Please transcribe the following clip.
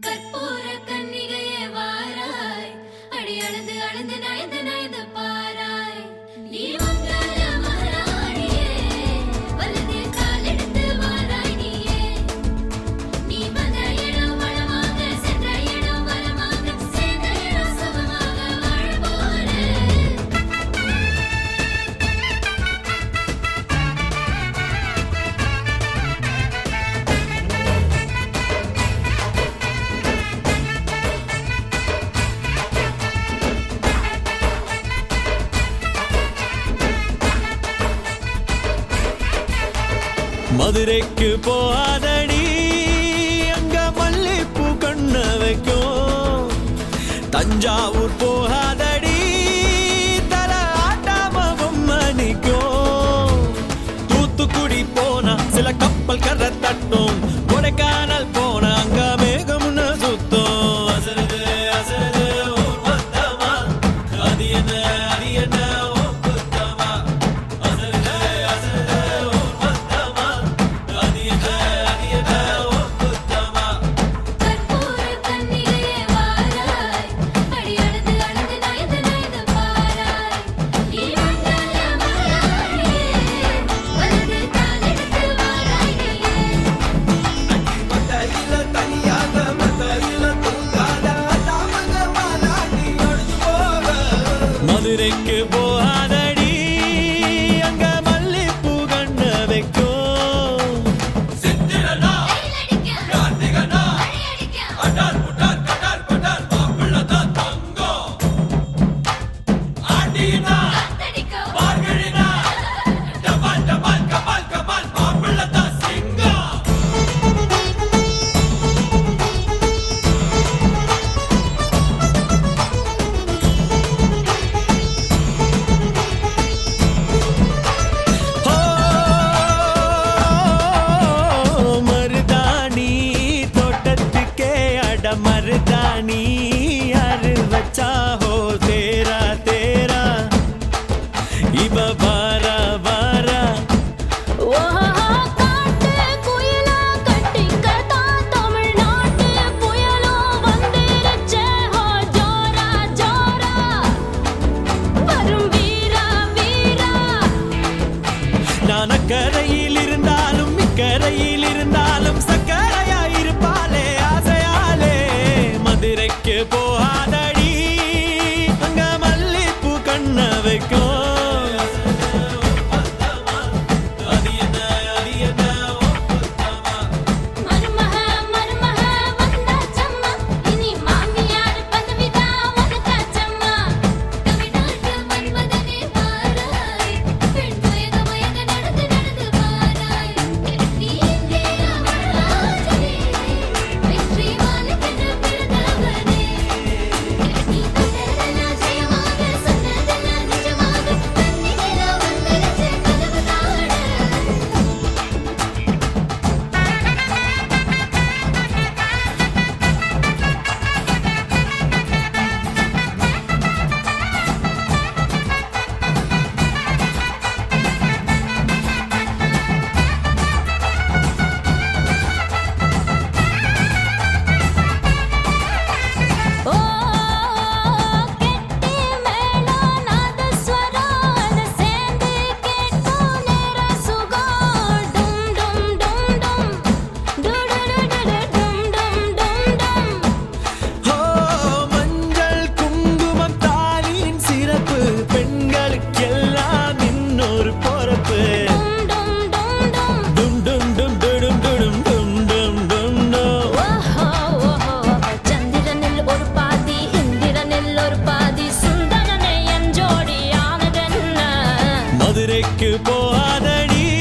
Corpora. மதுரைக்கு போகாதடி. அங்க மல்லிப்பூ கண்ண வைக்கும். தஞ்சாவூர் போ রেখে বল बच्चा हो तेरा तेरा। इब बारा நான் அக்கறையில் இருந்தாலும் இக்கரையில் இருந்தால் போகாதடி.